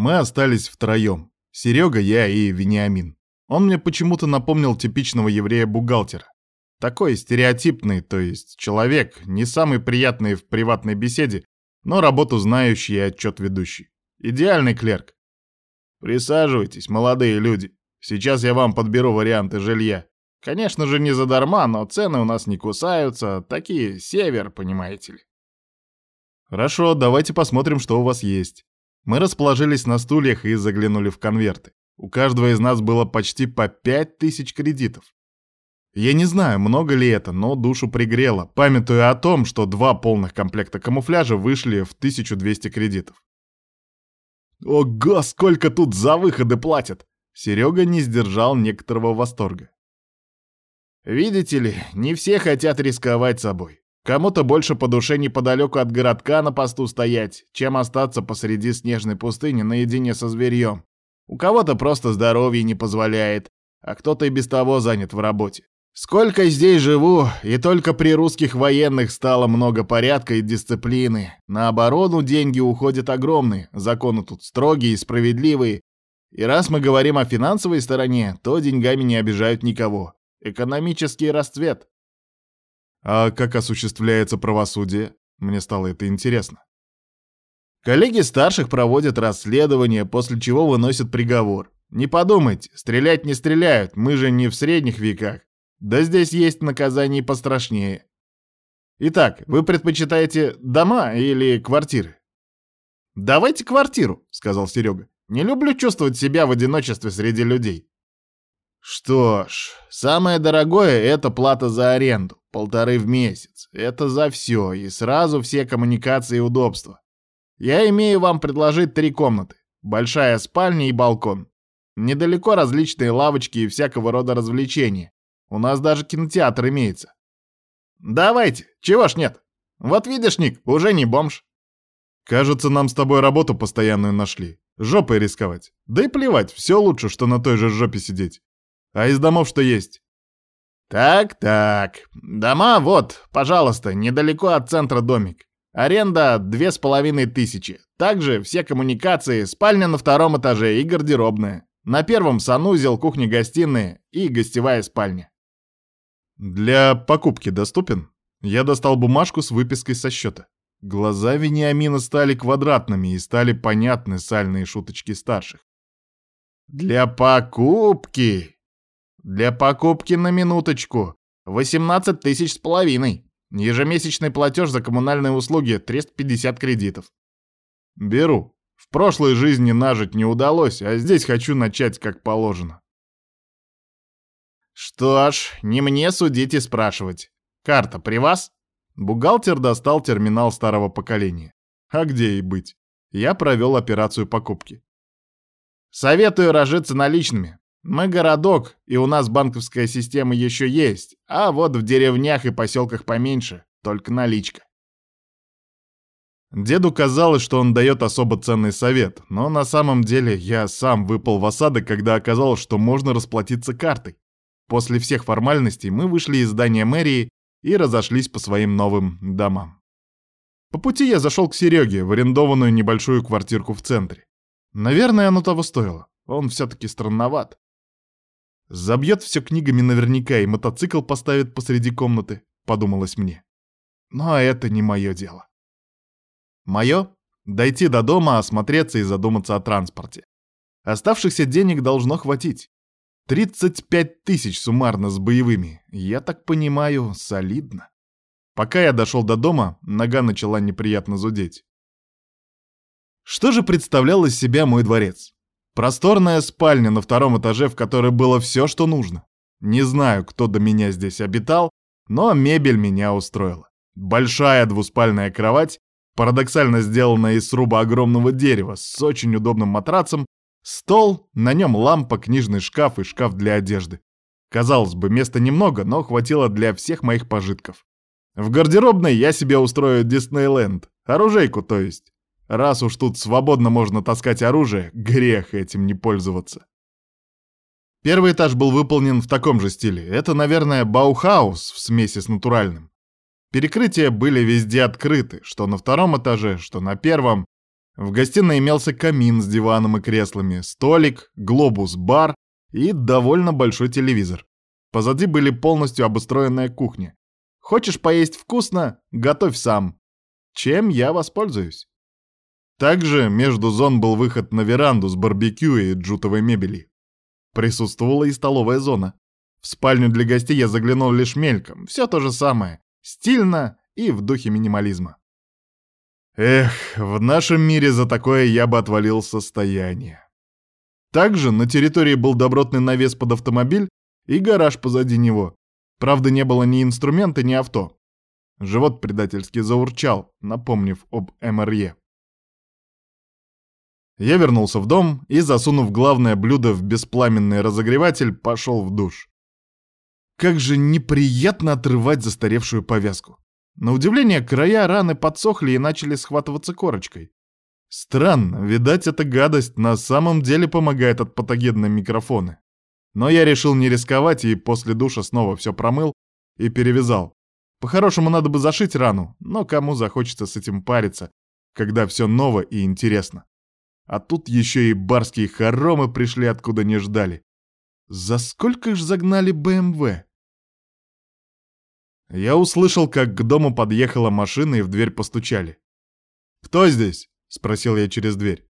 Мы остались втроем. Серега, я и Вениамин. Он мне почему-то напомнил типичного еврея-бухгалтера. Такой стереотипный, то есть человек, не самый приятный в приватной беседе, но работу знающий и отчет ведущий. Идеальный клерк. Присаживайтесь, молодые люди. Сейчас я вам подберу варианты жилья. Конечно же, не задарма, но цены у нас не кусаются. Такие север, понимаете ли. Хорошо, давайте посмотрим, что у вас есть. Мы расположились на стульях и заглянули в конверты. У каждого из нас было почти по пять тысяч кредитов. Я не знаю, много ли это, но душу пригрело, памятуя о том, что два полных комплекта камуфляжа вышли в 1200 кредитов. Ого, сколько тут за выходы платят! Серега не сдержал некоторого восторга. Видите ли, не все хотят рисковать собой. Кому-то больше по душе неподалеку от городка на посту стоять, чем остаться посреди снежной пустыни наедине со зверьем. У кого-то просто здоровье не позволяет, а кто-то и без того занят в работе. Сколько здесь живу, и только при русских военных стало много порядка и дисциплины. На оборону деньги уходят огромные, законы тут строгие и справедливые. И раз мы говорим о финансовой стороне, то деньгами не обижают никого. Экономический расцвет. А как осуществляется правосудие? Мне стало это интересно. Коллеги старших проводят расследование, после чего выносят приговор. Не подумайте, стрелять не стреляют, мы же не в средних веках. Да здесь есть наказание пострашнее. Итак, вы предпочитаете дома или квартиры? Давайте квартиру, сказал Серега. Не люблю чувствовать себя в одиночестве среди людей. Что ж, самое дорогое — это плата за аренду, полторы в месяц. Это за все, и сразу все коммуникации и удобства. Я имею вам предложить три комнаты. Большая спальня и балкон. Недалеко различные лавочки и всякого рода развлечения. У нас даже кинотеатр имеется. Давайте, чего ж нет? Вот видишь, Ник, уже не бомж. Кажется, нам с тобой работу постоянную нашли. Жопой рисковать. Да и плевать, все лучше, что на той же жопе сидеть. А из домов что есть? Так-так. Дома вот, пожалуйста, недалеко от центра домик. Аренда две с половиной тысячи. Также все коммуникации, спальня на втором этаже и гардеробная. На первом санузел, кухня-гостиная и гостевая спальня. «Для покупки доступен?» Я достал бумажку с выпиской со счета. Глаза Вениамина стали квадратными и стали понятны сальные шуточки старших. «Для покупки! Для покупки на минуточку! 18 тысяч с половиной! Ежемесячный платеж за коммунальные услуги 350 кредитов. Беру. В прошлой жизни нажить не удалось, а здесь хочу начать как положено. «Что ж, не мне судить и спрашивать. Карта при вас?» Бухгалтер достал терминал старого поколения. А где и быть? Я провел операцию покупки. «Советую разжиться наличными. Мы городок, и у нас банковская система еще есть, а вот в деревнях и поселках поменьше, только наличка». Деду казалось, что он дает особо ценный совет, но на самом деле я сам выпал в осадок, когда оказалось, что можно расплатиться картой. После всех формальностей мы вышли из здания мэрии и разошлись по своим новым домам. По пути я зашел к Сереге в арендованную небольшую квартирку в центре. Наверное, оно того стоило. Он все-таки странноват. Забьет все книгами наверняка и мотоцикл поставит посреди комнаты, подумалось мне. Но это не мое дело. Мое — дойти до дома, осмотреться и задуматься о транспорте. Оставшихся денег должно хватить. 35 тысяч суммарно с боевыми. Я так понимаю, солидно. Пока я дошел до дома, нога начала неприятно зудеть. Что же представлял из себя мой дворец? Просторная спальня на втором этаже, в которой было все, что нужно. Не знаю, кто до меня здесь обитал, но мебель меня устроила. Большая двуспальная кровать, парадоксально сделанная из сруба огромного дерева, с очень удобным матрацем Стол, на нем лампа, книжный шкаф и шкаф для одежды. Казалось бы, места немного, но хватило для всех моих пожитков. В гардеробной я себе устрою Диснейленд. Оружейку, то есть. Раз уж тут свободно можно таскать оружие, грех этим не пользоваться. Первый этаж был выполнен в таком же стиле. Это, наверное, Баухаус в смеси с натуральным. Перекрытия были везде открыты, что на втором этаже, что на первом. В гостиной имелся камин с диваном и креслами, столик, глобус-бар и довольно большой телевизор. Позади были полностью обустроенная кухня. Хочешь поесть вкусно — готовь сам. Чем я воспользуюсь? Также между зон был выход на веранду с барбекю и джутовой мебелью. Присутствовала и столовая зона. В спальню для гостей я заглянул лишь мельком. Все то же самое. Стильно и в духе минимализма. Эх, в нашем мире за такое я бы отвалил состояние. Также на территории был добротный навес под автомобиль и гараж позади него. Правда, не было ни инструмента, ни авто. Живот предательски заурчал, напомнив об МРЕ. Я вернулся в дом и, засунув главное блюдо в беспламенный разогреватель, пошел в душ. Как же неприятно отрывать застаревшую повязку. На удивление, края раны подсохли и начали схватываться корочкой. Странно, видать, эта гадость на самом деле помогает от патогенной микрофоны. Но я решил не рисковать и после душа снова все промыл и перевязал. По-хорошему надо бы зашить рану, но кому захочется с этим париться, когда все ново и интересно. А тут еще и барские хоромы пришли откуда не ждали. За сколько ж загнали БМВ? Я услышал, как к дому подъехала машина и в дверь постучали. «Кто здесь?» — спросил я через дверь.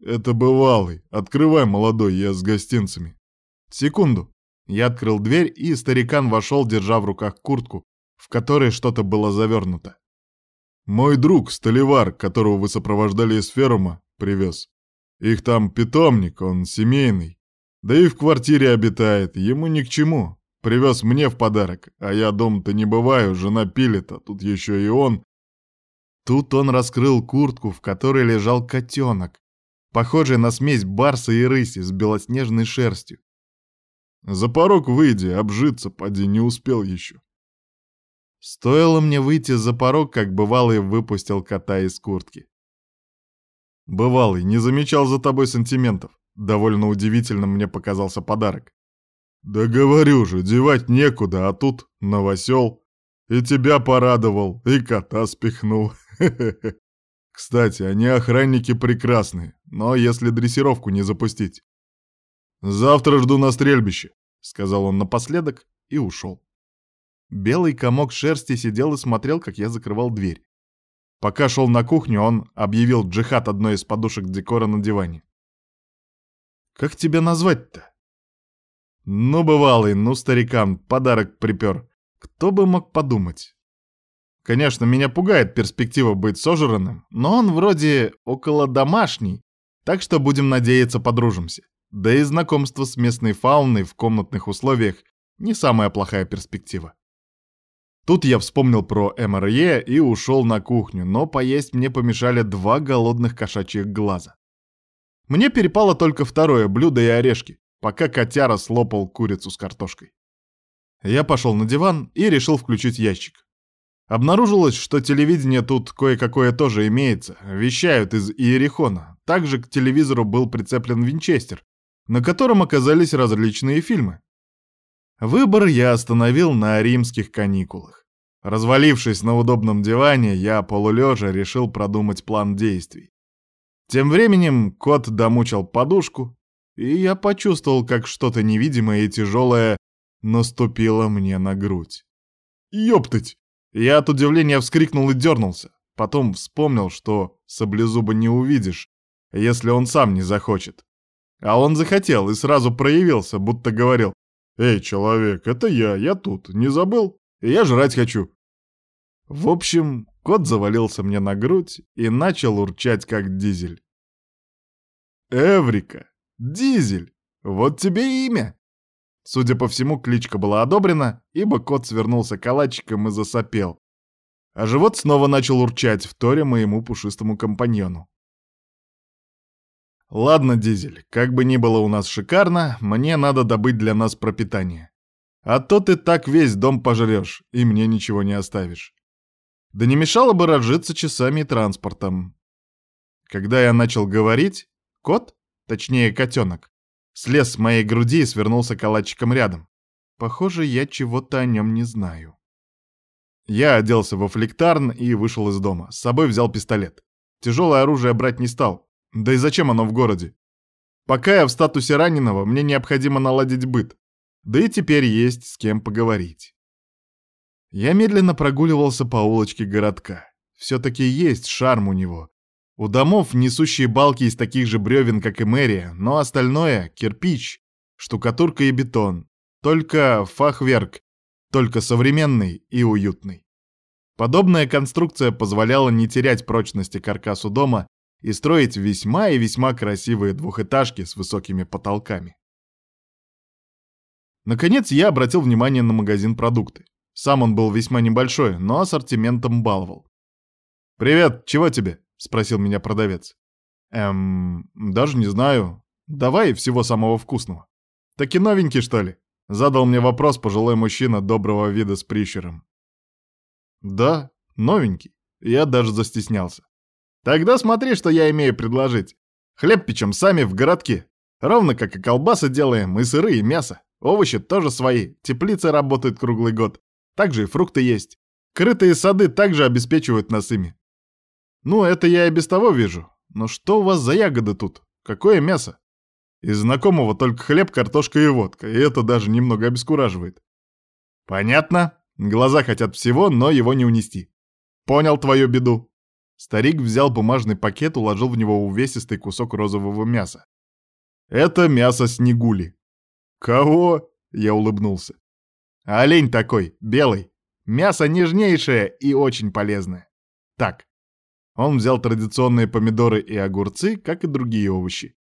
«Это бывалый. Открывай, молодой, я с гостинцами». Секунду. Я открыл дверь, и старикан вошел, держа в руках куртку, в которой что-то было завернуто. «Мой друг, Столивар, которого вы сопровождали из ферума, привез. Их там питомник, он семейный. Да и в квартире обитает, ему ни к чему. Привез мне в подарок, а я дома-то не бываю, жена пилит, а тут еще и он». Тут он раскрыл куртку, в которой лежал котенок, похожий на смесь барса и рыси с белоснежной шерстью. За порог выйди, обжиться, поди, не успел еще. Стоило мне выйти за порог, как бывалый выпустил кота из куртки. Бывалый, не замечал за тобой сантиментов. Довольно удивительным мне показался подарок. Да говорю же, девать некуда, а тут новосел. И тебя порадовал, и кота спихнул. Кстати, они охранники прекрасные, но если дрессировку не запустить. «Завтра жду на стрельбище», — сказал он напоследок и ушел. Белый комок шерсти сидел и смотрел, как я закрывал дверь. Пока шел на кухню, он объявил джихад одной из подушек декора на диване. «Как тебя назвать-то?» «Ну, бывалый, ну, старикан, подарок припер. Кто бы мог подумать?» Конечно, меня пугает перспектива быть сожранным, но он вроде около домашний, так что будем надеяться подружимся. Да и знакомство с местной фауной в комнатных условиях не самая плохая перспектива. Тут я вспомнил про МРЕ и ушел на кухню, но поесть мне помешали два голодных кошачьих глаза. Мне перепало только второе блюдо и орешки, пока котяра слопал курицу с картошкой. Я пошел на диван и решил включить ящик. Обнаружилось, что телевидение тут кое-какое тоже имеется, вещают из Иерихона. Также к телевизору был прицеплен винчестер, на котором оказались различные фильмы. Выбор я остановил на римских каникулах. Развалившись на удобном диване, я полулежа решил продумать план действий. Тем временем кот домучил подушку, и я почувствовал, как что-то невидимое и тяжелое наступило мне на грудь. «Ёптать!» Я от удивления вскрикнул и дернулся. Потом вспомнил, что саблезуба не увидишь, если он сам не захочет. А он захотел и сразу проявился, будто говорил, «Эй, человек, это я, я тут, не забыл? Я жрать хочу». В общем, кот завалился мне на грудь и начал урчать, как дизель. «Эврика! Дизель! Вот тебе имя!» Судя по всему, кличка была одобрена, ибо кот свернулся калачиком и засопел. А живот снова начал урчать, вторя моему пушистому компаньону. Ладно, Дизель, как бы ни было у нас шикарно, мне надо добыть для нас пропитание. А то ты так весь дом пожрешь, и мне ничего не оставишь. Да не мешало бы разжиться часами и транспортом. Когда я начал говорить, кот, точнее котенок, слез с моей груди и свернулся калачиком рядом. Похоже, я чего-то о нем не знаю. Я оделся во флектарн и вышел из дома. С собой взял пистолет. Тяжелое оружие брать не стал. Да и зачем оно в городе? Пока я в статусе раненого, мне необходимо наладить быт. Да и теперь есть с кем поговорить. Я медленно прогуливался по улочке городка. Все-таки есть шарм у него. У домов несущие балки из таких же бревен, как и мэрия, но остальное — кирпич, штукатурка и бетон. Только фахверк, только современный и уютный. Подобная конструкция позволяла не терять прочности каркасу дома и строить весьма и весьма красивые двухэтажки с высокими потолками. Наконец я обратил внимание на магазин продукты. Сам он был весьма небольшой, но ассортиментом баловал. «Привет, чего тебе?» — спросил меня продавец. «Эм, даже не знаю. Давай всего самого вкусного». «Таки новенький, что ли?» — задал мне вопрос пожилой мужчина доброго вида с прищуром. «Да, новенький». Я даже застеснялся. «Тогда смотри, что я имею предложить. Хлеб печем сами в городке. Ровно как и колбасы делаем, и сыры, и мясо. Овощи тоже свои, теплицы работают круглый год. Также и фрукты есть. Крытые сады также обеспечивают нас ими. Ну, это я и без того вижу. Но что у вас за ягоды тут? Какое мясо? Из знакомого только хлеб, картошка и водка, и это даже немного обескураживает. Понятно. Глаза хотят всего, но его не унести. Понял твою беду. Старик взял бумажный пакет, уложил в него увесистый кусок розового мяса. Это мясо снегули. «Кого?» — я улыбнулся. «Олень такой, белый. Мясо нежнейшее и очень полезное. Так». Он взял традиционные помидоры и огурцы, как и другие овощи.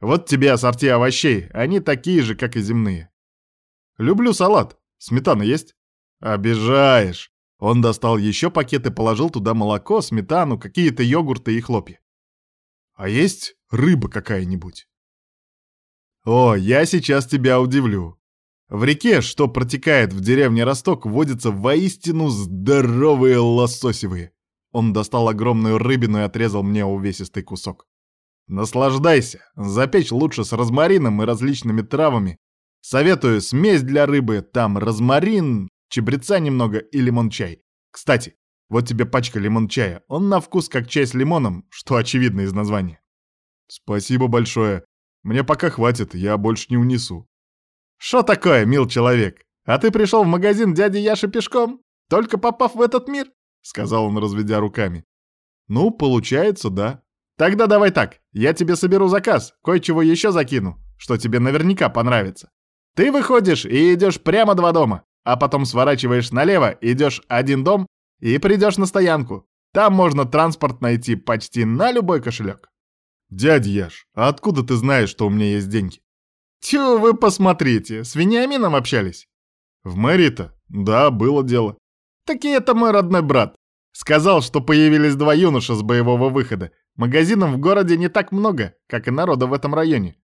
«Вот тебе ассорти овощей, они такие же, как и земные». «Люблю салат. Сметана есть?» «Обижаешь!» Он достал еще пакет и положил туда молоко, сметану, какие-то йогурты и хлопья. «А есть рыба какая-нибудь?» О, я сейчас тебя удивлю. В реке, что протекает в деревне Росток, водятся воистину здоровые лососевые. Он достал огромную рыбину и отрезал мне увесистый кусок. Наслаждайся. Запечь лучше с розмарином и различными травами. Советую смесь для рыбы, там розмарин, чебреца немного и лимон-чай. Кстати, вот тебе пачка лимон-чая. Он на вкус как чай с лимоном, что очевидно из названия. Спасибо большое. Мне пока хватит, я больше не унесу. Что такое, мил человек? А ты пришел в магазин дяди Яши пешком? Только попав в этот мир? Сказал он, разведя руками. Ну, получается, да. Тогда давай так, я тебе соберу заказ, кое-чего еще закину, что тебе наверняка понравится. Ты выходишь и идешь прямо два дома, а потом сворачиваешь налево, идешь один дом и придешь на стоянку. Там можно транспорт найти почти на любой кошелек. «Дядя Яш, а откуда ты знаешь, что у меня есть деньги?» «Тю, вы посмотрите, с Вениамином общались?» «В мэрии-то? Да, было дело». «Так и это мой родной брат. Сказал, что появились два юноша с боевого выхода. Магазинов в городе не так много, как и народа в этом районе».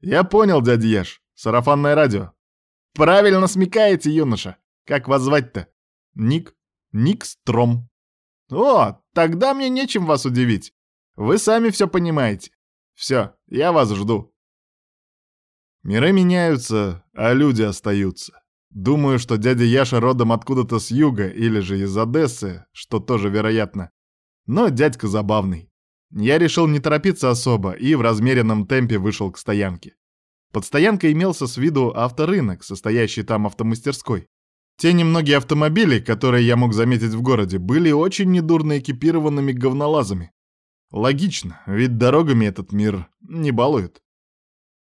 «Я понял, дядя Яш. Сарафанное радио». «Правильно смекаете, юноша. Как вас звать-то?» «Ник. Ник Стром». «О, тогда мне нечем вас удивить. Вы сами все понимаете. Все, я вас жду. Миры меняются, а люди остаются. Думаю, что дядя Яша родом откуда-то с юга или же из Одессы, что тоже вероятно. Но дядька забавный. Я решил не торопиться особо и в размеренном темпе вышел к стоянке. Под стоянкой имелся с виду авторынок, состоящий там автомастерской. Те немногие автомобили, которые я мог заметить в городе, были очень недурно экипированными говнолазами. Логично, ведь дорогами этот мир не балует.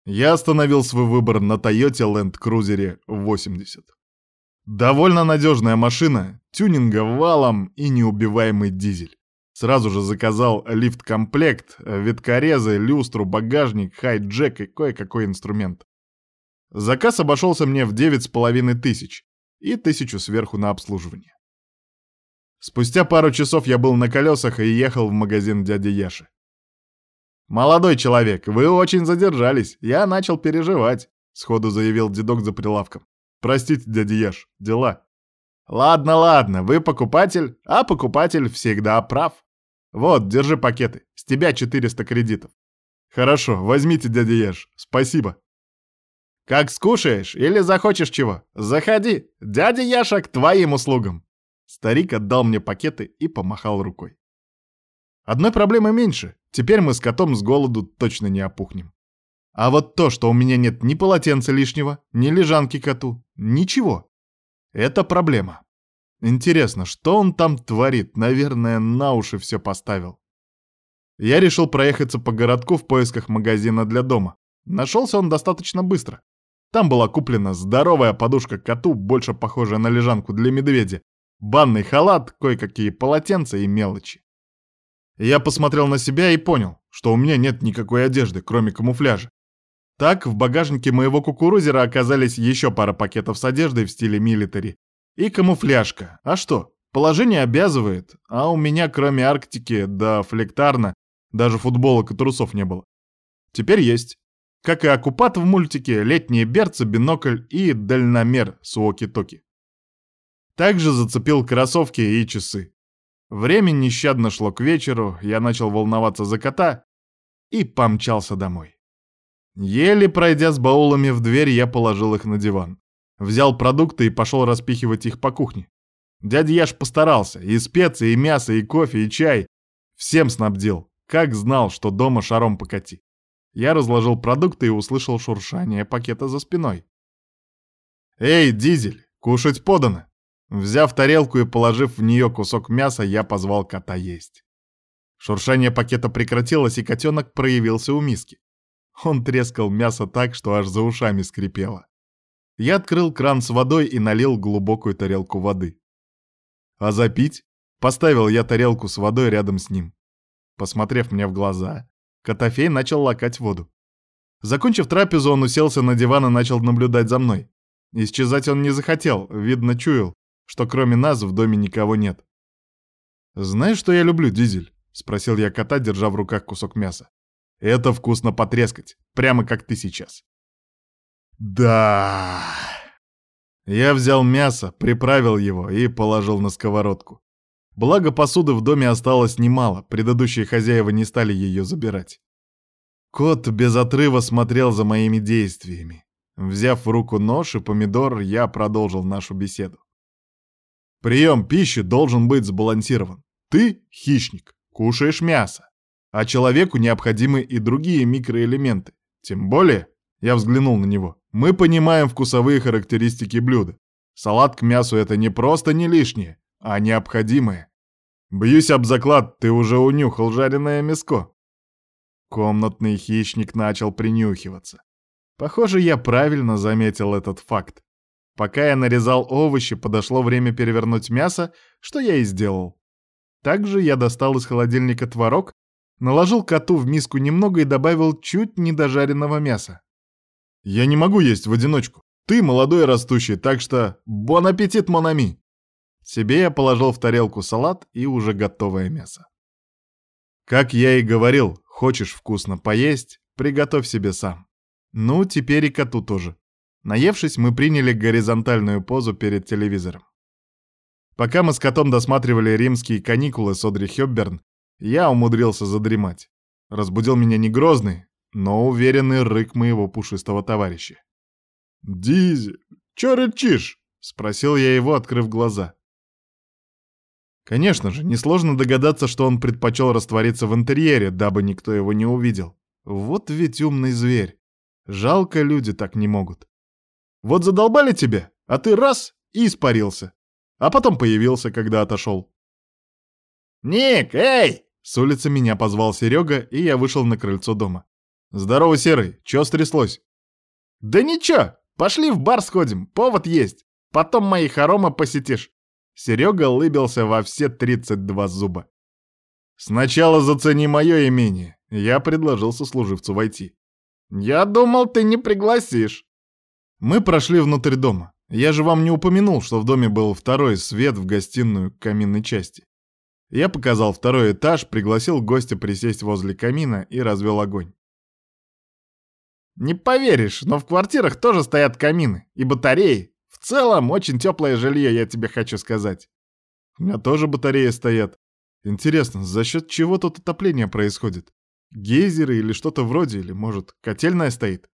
Я остановил свой выбор на Toyota Land Cruiser 80. Довольно надежная машина, тюнинга валом и неубиваемый дизель. Сразу же заказал лифт-комплект, веткорезы, люстру, багажник, хай-джек и кое-какой инструмент. Заказ обошелся мне в девять с половиной тысяч и тысячу сверху на обслуживание. Спустя пару часов я был на колесах и ехал в магазин дяди Яши. «Молодой человек, вы очень задержались. Я начал переживать», — сходу заявил дедок за прилавком. «Простите, дядя Яш, дела». «Ладно, ладно, вы покупатель, а покупатель всегда прав. Вот, держи пакеты, с тебя 400 кредитов». «Хорошо, возьмите, дядя Яш, спасибо». «Как скушаешь или захочешь чего? Заходи, дядя Яша к твоим услугам». Старик отдал мне пакеты и помахал рукой. Одной проблемы меньше. Теперь мы с котом с голоду точно не опухнем. А вот то, что у меня нет ни полотенца лишнего, ни лежанки коту, ничего. Это проблема. Интересно, что он там творит? Наверное, на уши все поставил. Я решил проехаться по городку в поисках магазина для дома. Нашелся он достаточно быстро. Там была куплена здоровая подушка коту, больше похожая на лежанку для медведя, банный халат, кое-какие полотенца и мелочи. Я посмотрел на себя и понял, что у меня нет никакой одежды, кроме камуфляжа. Так, в багажнике моего кукурузера оказались еще пара пакетов с одеждой в стиле милитари и камуфляжка. А что, положение обязывает, а у меня кроме Арктики да флектарна даже футболок и трусов не было. Теперь есть. Как и оккупат в мультике, летние берцы, бинокль и дальномер с уоки-токи. Также зацепил кроссовки и часы. Время нещадно шло к вечеру, я начал волноваться за кота и помчался домой. Еле пройдя с баулами в дверь, я положил их на диван. Взял продукты и пошел распихивать их по кухне. Дядя Яш постарался. И специи, и мясо, и кофе, и чай. Всем снабдил. Как знал, что дома шаром покати. Я разложил продукты и услышал шуршание пакета за спиной. «Эй, Дизель, кушать подано!» Взяв тарелку и положив в нее кусок мяса, я позвал кота есть. Шуршание пакета прекратилось, и котенок проявился у миски. Он трескал мясо так, что аж за ушами скрипело. Я открыл кран с водой и налил глубокую тарелку воды. А запить? Поставил я тарелку с водой рядом с ним. Посмотрев мне в глаза, Котофей начал лакать воду. Закончив трапезу, он уселся на диван и начал наблюдать за мной. Исчезать он не захотел, видно, чуял, что кроме нас в доме никого нет. «Знаешь, что я люблю, Дизель?» — спросил я кота, держа в руках кусок мяса. «Это вкусно потрескать, прямо как ты сейчас». «Да...» Я взял мясо, приправил его и положил на сковородку. Благо посуды в доме осталось немало, предыдущие хозяева не стали ее забирать. Кот без отрыва смотрел за моими действиями. Взяв в руку нож и помидор, я продолжил нашу беседу. Прием пищи должен быть сбалансирован. Ты — хищник, кушаешь мясо, а человеку необходимы и другие микроэлементы. Тем более, я взглянул на него, мы понимаем вкусовые характеристики блюда. Салат к мясу — это не просто не лишнее, а необходимое. Бьюсь об заклад, ты уже унюхал жареное мяско. Комнатный хищник начал принюхиваться. Похоже, я правильно заметил этот факт. Пока я нарезал овощи, подошло время перевернуть мясо, что я и сделал. Также я достал из холодильника творог, наложил коту в миску немного и добавил чуть недожаренного мяса. «Я не могу есть в одиночку. Ты молодой и растущий, так что бон аппетит, монами!» Себе я положил в тарелку салат и уже готовое мясо. Как я и говорил, хочешь вкусно поесть, приготовь себе сам. Ну, теперь и коту тоже. Наевшись, мы приняли горизонтальную позу перед телевизором. Пока мы с котом досматривали римские каникулы с Одри Хёбберн, я умудрился задремать. Разбудил меня не грозный, но уверенный рык моего пушистого товарища. «Дизи, чё рычишь?» — спросил я его, открыв глаза. Конечно же, несложно догадаться, что он предпочел раствориться в интерьере, дабы никто его не увидел. Вот ведь умный зверь. Жалко, люди так не могут. Вот задолбали тебя, а ты раз и испарился. А потом появился, когда отошел. «Ник, эй!» С улицы меня позвал Серега, и я вышел на крыльцо дома. «Здорово, Серый, чё стряслось?» «Да ничего, пошли в бар сходим, повод есть. Потом мои хоромы посетишь». Серега улыбился во все 32 зуба. «Сначала зацени мое имение», — я предложил сослуживцу войти. «Я думал, ты не пригласишь». Мы прошли внутрь дома. Я же вам не упомянул, что в доме был второй свет в гостиную каминной части. Я показал второй этаж, пригласил гостя присесть возле камина и развел огонь. Не поверишь, но в квартирах тоже стоят камины и батареи. В целом, очень теплое жилье, я тебе хочу сказать. У меня тоже батареи стоят. Интересно, за счет чего тут отопление происходит? Гейзеры или что-то вроде, или, может, котельная стоит?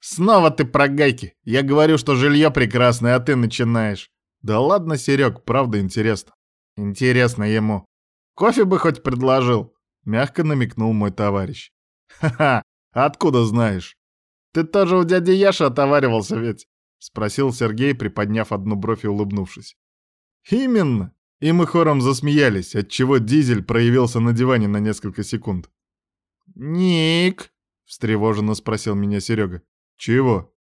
Снова ты про гайки. Я говорю, что жилье прекрасное, а ты начинаешь. Да ладно, Серег, правда интересно. Интересно ему. Кофе бы хоть предложил. Мягко намекнул мой товарищ. «Ха-ха, откуда знаешь? Ты тоже у дяди Яши отоваривался ведь?» Спросил Сергей, приподняв одну бровь и улыбнувшись. «Именно!» И мы хором засмеялись, отчего дизель проявился на диване на несколько секунд. «Ник!» — встревоженно спросил меня Серега. «Чего?»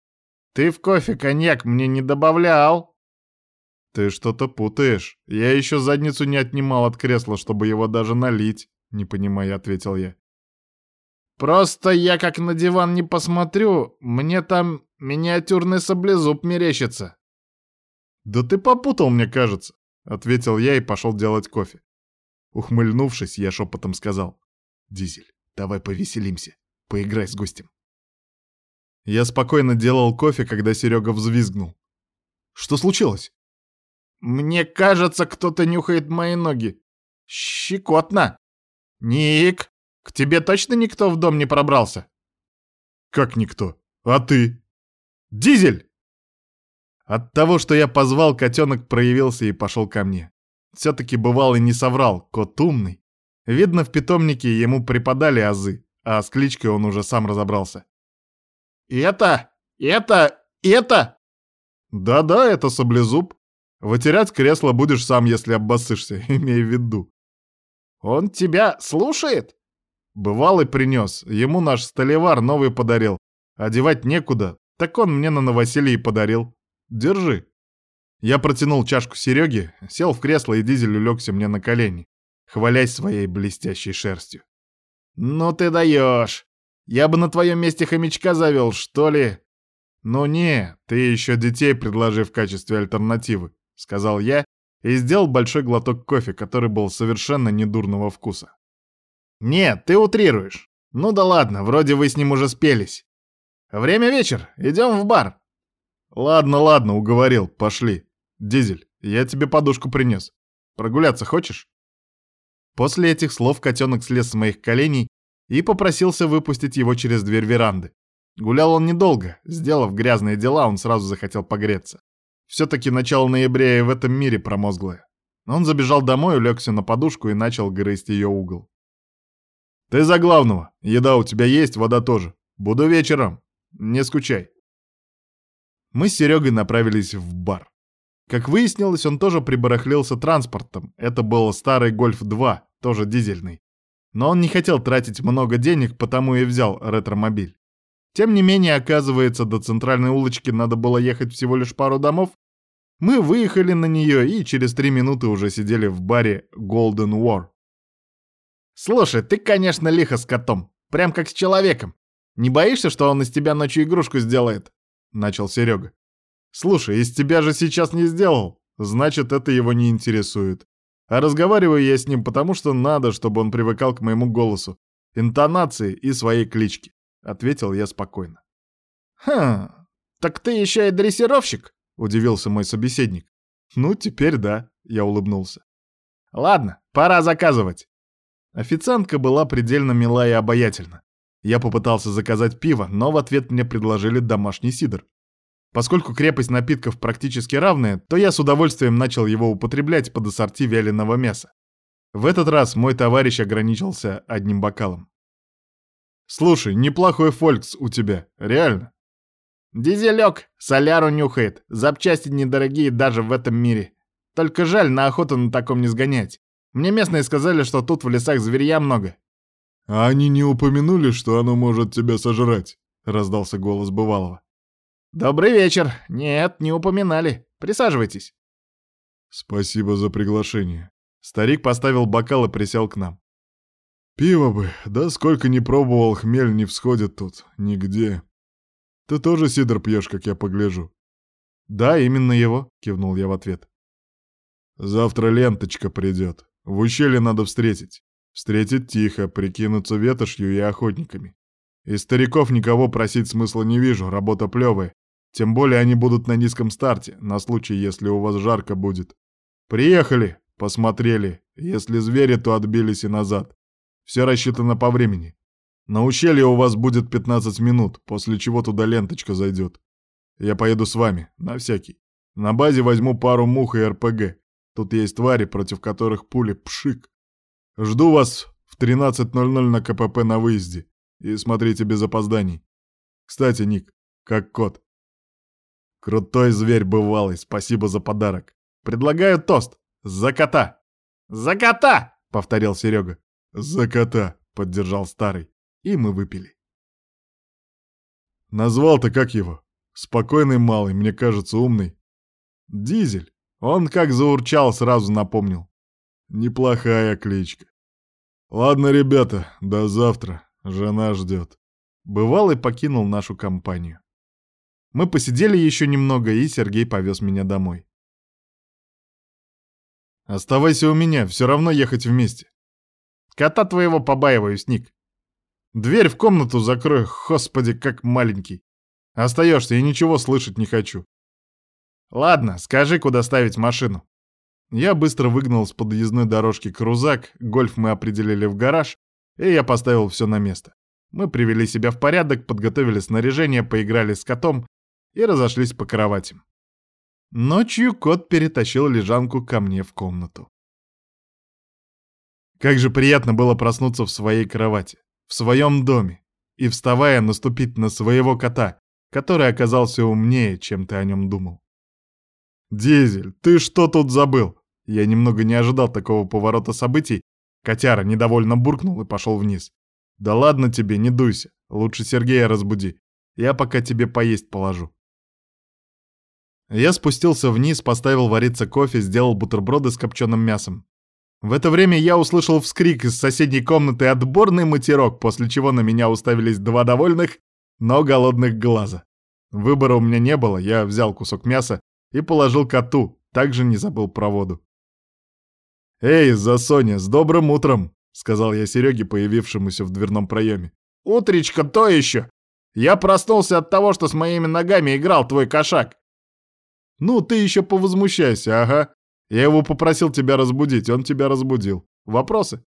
«Ты в кофе коньяк мне не добавлял?» «Ты что-то путаешь. Я еще задницу не отнимал от кресла, чтобы его даже налить», — не понимая, ответил я. «Просто я как на диван не посмотрю, мне там миниатюрный саблезуб мерещится». «Да ты попутал, мне кажется», — ответил я и пошел делать кофе. Ухмыльнувшись, я шепотом сказал. «Дизель, давай повеселимся, поиграй с гостем». Я спокойно делал кофе, когда Серега взвизгнул. «Что случилось?» Мне кажется, кто-то нюхает мои ноги. Щекотно. Ник, к тебе точно никто в дом не пробрался? Как никто? А ты? Дизель! От того, что я позвал, котенок проявился и пошел ко мне. Все-таки бывал и не соврал, кот умный. Видно, в питомнике ему преподали азы, а с кличкой он уже сам разобрался. «Это! Это! Это!» «Да-да, это саблезуб. Вытерять кресло будешь сам, если обоссышься, имей в виду. Он тебя слушает? Бывалый принес, ему наш столевар новый подарил. Одевать некуда, так он мне на новоселье подарил. Держи. Я протянул чашку Сереге, сел в кресло, и дизель улегся мне на колени, хвалясь своей блестящей шерстью. «Ну ты даешь! Я бы на твоем месте хомячка завел, что ли?» «Ну не, ты еще детей предложи в качестве альтернативы. — сказал я и сделал большой глоток кофе, который был совершенно недурного вкуса. «Нет, ты утрируешь. Ну да ладно, вроде вы с ним уже спелись. Время вечер, идем в бар». «Ладно, ладно, уговорил, пошли. Дизель, я тебе подушку принес. Прогуляться хочешь?» После этих слов котенок слез с моих коленей и попросился выпустить его через дверь веранды. Гулял он недолго, сделав грязные дела, он сразу захотел погреться. Все-таки начало ноября и в этом мире промозглое. Он забежал домой, улегся на подушку и начал грызть ее угол. «Ты за главного. Еда у тебя есть, вода тоже. Буду вечером. Не скучай». Мы с Серегой направились в бар. Как выяснилось, он тоже прибарахлился транспортом. Это был старый Гольф-2, тоже дизельный. Но он не хотел тратить много денег, потому и взял ретромобиль. Тем не менее, оказывается, до центральной улочки надо было ехать всего лишь пару домов. Мы выехали на нее и через три минуты уже сидели в баре Golden War. «Слушай, ты, конечно, лихо с котом. Прям как с человеком. Не боишься, что он из тебя ночью игрушку сделает?» — начал Серега. «Слушай, из тебя же сейчас не сделал. Значит, это его не интересует. А разговариваю я с ним потому, что надо, чтобы он привыкал к моему голосу, интонации и своей кличке ответил я спокойно. «Хм, так ты еще и дрессировщик?» — удивился мой собеседник. «Ну, теперь да», — я улыбнулся. «Ладно, пора заказывать». Официантка была предельно мила и обаятельна. Я попытался заказать пиво, но в ответ мне предложили домашний сидр. Поскольку крепость напитков практически равная, то я с удовольствием начал его употреблять под ассорти вяленого мяса. В этот раз мой товарищ ограничился одним бокалом. Слушай, неплохой фолькс у тебя, реально. Дизелек, соляру нюхает, запчасти недорогие даже в этом мире. Только жаль, на охоту на таком не сгонять. Мне местные сказали, что тут в лесах зверья много. А они не упомянули, что оно может тебя сожрать? Раздался голос бывалого. Добрый вечер. Нет, не упоминали. Присаживайтесь. Спасибо за приглашение. Старик поставил бокал и присел к нам. Пиво бы, да сколько не пробовал, хмель не всходит тут, нигде. Ты тоже сидр пьешь, как я погляжу. Да, именно его, кивнул я в ответ. Завтра ленточка придет. В ущелье надо встретить. Встретить тихо, прикинуться ветошью и охотниками. Из стариков никого просить смысла не вижу, работа плевая. Тем более они будут на низком старте, на случай, если у вас жарко будет. Приехали, посмотрели. Если звери, то отбились и назад. Все рассчитано по времени. На ущелье у вас будет 15 минут, после чего туда ленточка зайдет. Я поеду с вами, на всякий. На базе возьму пару мух и РПГ. Тут есть твари, против которых пули пшик. Жду вас В 13.00 на КПП на выезде. И смотрите без опозданий. Кстати, Ник, как кот. Крутой зверь бывалый, спасибо за подарок. Предлагаю тост. За кота. За кота! Повторил Серега. За кота, поддержал старый. И мы выпили. Назвал-то как его? Спокойный малый, мне кажется, умный. Дизель. Он как заурчал, сразу напомнил. Неплохая кличка. Ладно, ребята, до завтра. Жена ждет. Бывалый покинул нашу компанию. Мы посидели еще немного, и Сергей повез меня домой. Оставайся у меня, все равно ехать вместе. Кота твоего побаиваюсь, Ник. Дверь в комнату закрой, господи, как маленький. Остаешься, и ничего слышать не хочу. Ладно, скажи, куда ставить машину. Я быстро выгнал с подъездной дорожки крузак, гольф мы определили в гараж, и я поставил все на место. Мы привели себя в порядок, подготовили снаряжение, поиграли с котом и разошлись по кроватям. Ночью кот перетащил лежанку ко мне в комнату. Как же приятно было проснуться в своей кровати, в своем доме, и, вставая, наступить на своего кота, который оказался умнее, чем ты о нем думал. «Дизель, ты что тут забыл?» Я немного не ожидал такого поворота событий. Котяра недовольно буркнул и пошел вниз. «Да ладно тебе, не дуйся. Лучше Сергея разбуди. Я пока тебе поесть положу». Я спустился вниз, поставил вариться кофе, сделал бутерброды с копченым мясом. В это время я услышал вскрик из соседней комнаты отборный матерок, после чего на меня уставились два довольных, но голодных глаза. Выбора у меня не было, я взял кусок мяса и положил коту, также не забыл про воду. «Эй, Засоня, с добрым утром!» — сказал я Сереге, появившемуся в дверном проеме. «Утречко то еще! Я проснулся от того, что с моими ногами играл твой кошак!» «Ну, ты еще повозмущайся, ага. Я его попросил тебя разбудить, он тебя разбудил. Вопросы?»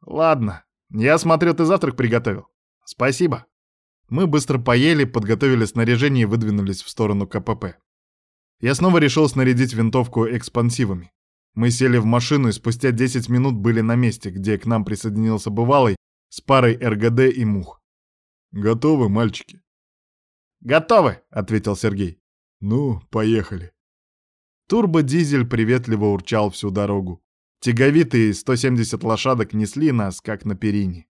«Ладно. Я смотрю, ты завтрак приготовил. Спасибо». Мы быстро поели, подготовили снаряжение и выдвинулись в сторону КПП. Я снова решил снарядить винтовку экспансивами. Мы сели в машину и спустя 10 минут были на месте, где к нам присоединился бывалый с парой РГД и мух. «Готовы, мальчики?» «Готовы», — ответил Сергей. «Ну, поехали». Турбодизель приветливо урчал всю дорогу. Тяговитые 170 лошадок несли нас, как на перине.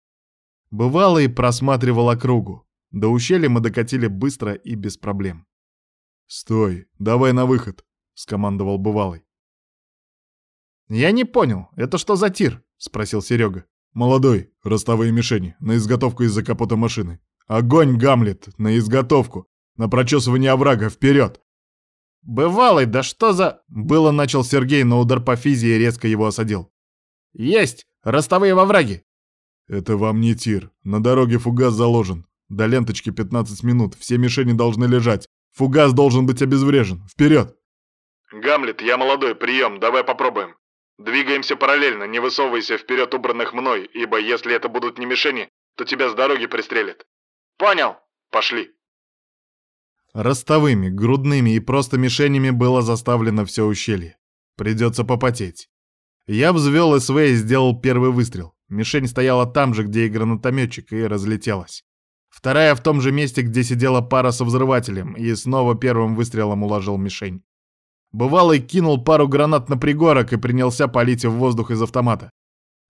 Бывалый просматривал округу. До ущелья мы докатили быстро и без проблем. «Стой, давай на выход», — скомандовал Бывалый. «Я не понял, это что за тир?» — спросил Серега. «Молодой, ростовые мишени, на изготовку из-за капота машины. Огонь, Гамлет, на изготовку, на прочесывание оврага, вперед!» «Бывалый, да что за...» Было начал Сергей, но удар по физии резко его осадил. «Есть! Ростовые во враге!» «Это вам не тир. На дороге фугас заложен. До ленточки 15 минут. Все мишени должны лежать. Фугас должен быть обезврежен. Вперед!» «Гамлет, я молодой, прием, давай попробуем. Двигаемся параллельно, не высовывайся вперед убранных мной, ибо если это будут не мишени, то тебя с дороги пристрелят. Понял? Пошли!» Ростовыми, грудными и просто мишенями было заставлено все ущелье. Придется попотеть. Я взвел СВ и сделал первый выстрел. Мишень стояла там же, где и гранатометчик, и разлетелась. Вторая в том же месте, где сидела пара со взрывателем, и снова первым выстрелом уложил мишень. Бывалый кинул пару гранат на пригорок и принялся палить в воздух из автомата.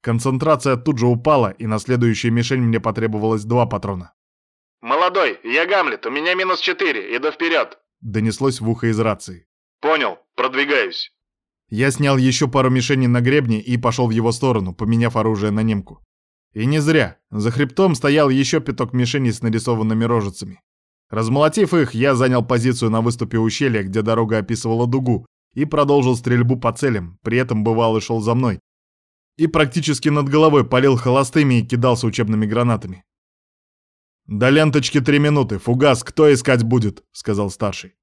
Концентрация тут же упала, и на следующую мишень мне потребовалось два патрона. «Молодой, я Гамлет, у меня минус четыре, иду вперед!» Донеслось в ухо из рации. «Понял, продвигаюсь!» Я снял еще пару мишеней на гребне и пошел в его сторону, поменяв оружие на немку. И не зря. За хребтом стоял еще пяток мишеней с нарисованными рожицами. Размолотив их, я занял позицию на выступе ущелья, где дорога описывала дугу, и продолжил стрельбу по целям, при этом бывалый шел за мной. И практически над головой палил холостыми и кидался учебными гранатами. «До ленточки три минуты. Фугас кто искать будет?» — сказал старший.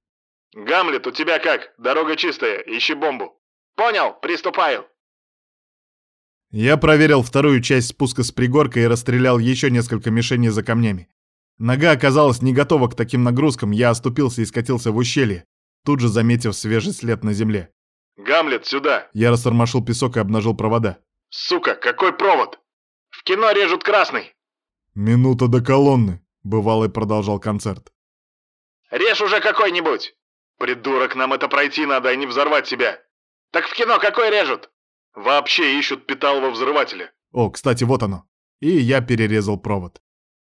«Гамлет, у тебя как? Дорога чистая. Ищи бомбу». «Понял, приступаю». Я проверил вторую часть спуска с пригорка и расстрелял еще несколько мишеней за камнями. Нога оказалась не готова к таким нагрузкам, я оступился и скатился в ущелье, тут же заметив свежий след на земле. «Гамлет, сюда!» Я растормошил песок и обнажил провода. «Сука, какой провод?» В кино режут красный!» «Минута до колонны», — бывалый продолжал концерт. «Режь уже какой-нибудь!» «Придурок, нам это пройти надо, а не взорвать себя!» «Так в кино какой режут?» «Вообще ищут питалого взрывателя!» «О, кстати, вот оно!» И я перерезал провод.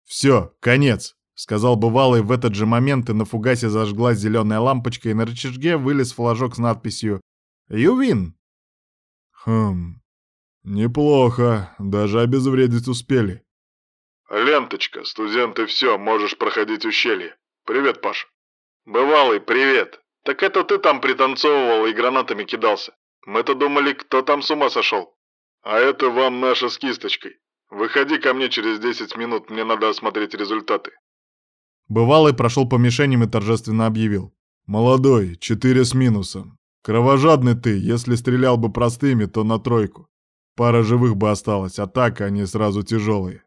«Все, конец!» — сказал бывалый в этот же момент, и на фугасе зажглась зеленая лампочка, и на рычажке вылез флажок с надписью «You win!» «Хм... Неплохо, даже обезвредить успели». «Ленточка, студенты, все, можешь проходить ущелье. Привет, Паша». «Бывалый, привет. Так это ты там пританцовывал и гранатами кидался. Мы-то думали, кто там с ума сошел. А это вам наша с кисточкой. Выходи ко мне через 10 минут, мне надо осмотреть результаты». Бывалый прошел по мишеням и торжественно объявил. «Молодой, четыре с минусом. Кровожадный ты, если стрелял бы простыми, то на тройку. Пара живых бы осталось, а так они сразу тяжелые.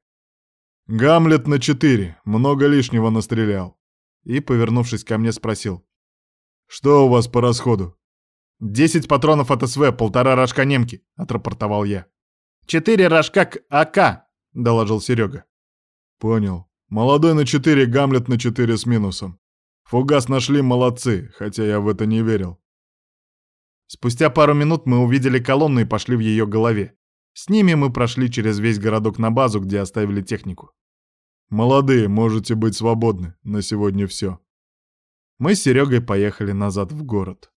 Гамлет на четыре, много лишнего настрелял. И, повернувшись ко мне, спросил. «Что у вас по расходу?» «Десять патронов от СВ, полтора рожка немки», — отрапортовал я. «Четыре рожка к АК», — доложил Серега. «Понял. Молодой на четыре, Гамлет на четыре с минусом. Фугас нашли, молодцы, хотя я в это не верил. Спустя пару минут мы увидели колонну и пошли в ее голове. С ними мы прошли через весь городок на базу, где оставили технику. «Молодые, можете быть свободны. На сегодня все». Мы с Серегой поехали назад в город.